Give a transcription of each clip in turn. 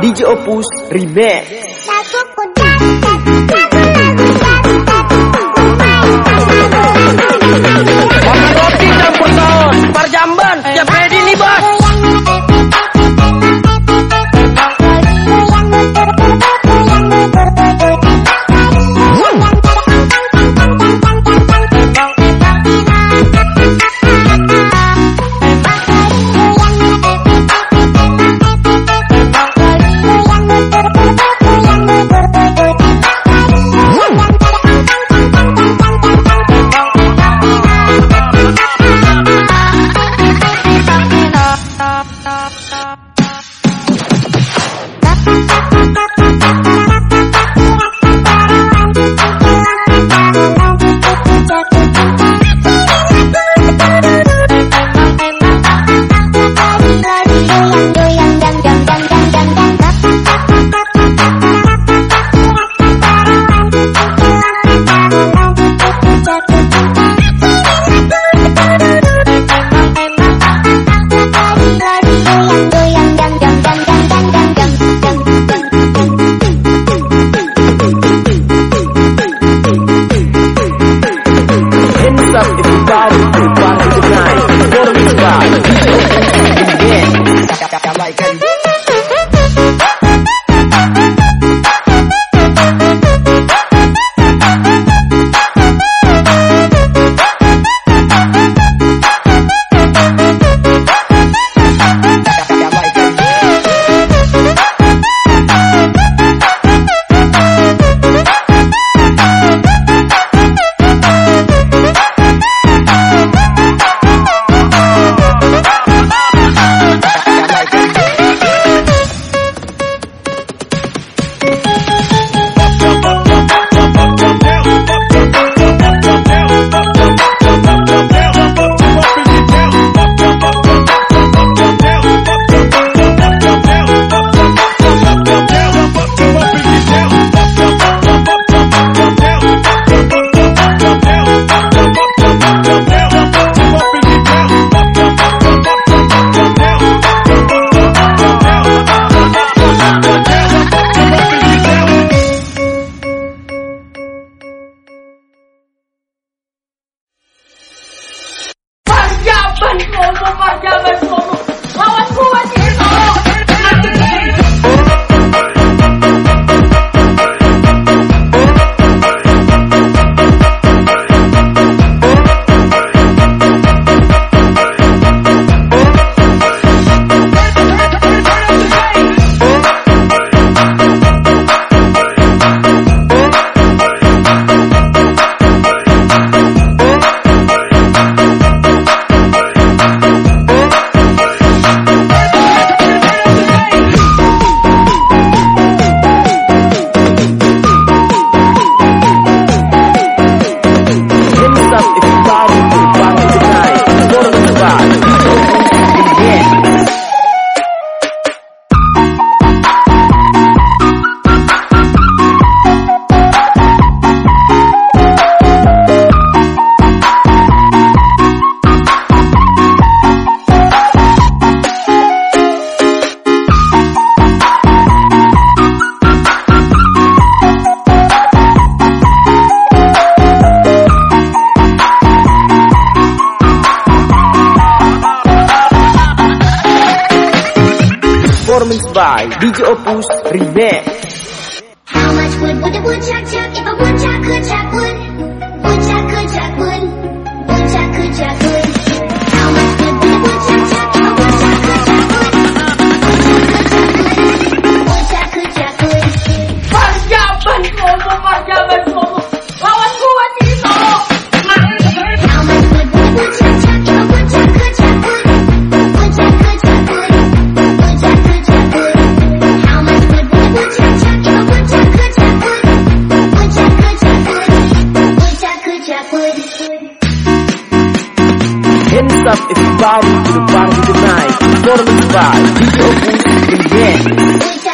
DJ Opus Remix Bottom line. DJ Opus Remix How much wood would the woodchuck chuck if a woodchuck could chuck wood? Woodchuck could chuck wood? Woodchuck could chuck wood? body to the bottom tonight. the to the vibe. DJ Opus in the.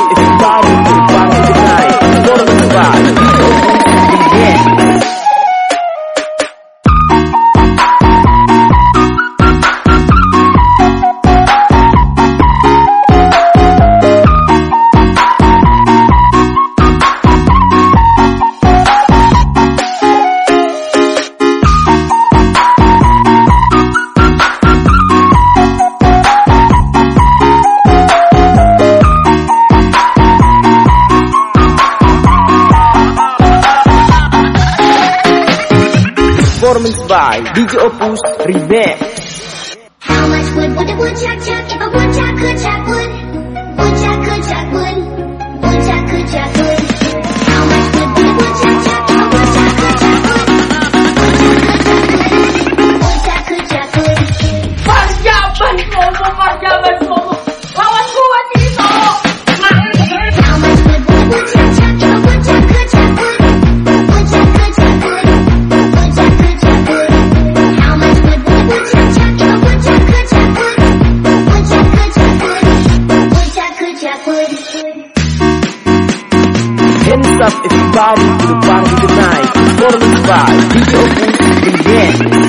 It's by DJ Opus Remix. A woodchuck if a woodchuck could chuck wood? Woodchuck could chuck wood. Woodchuck could chuck wood. party to the party tonight. Totally by DJ Opus, the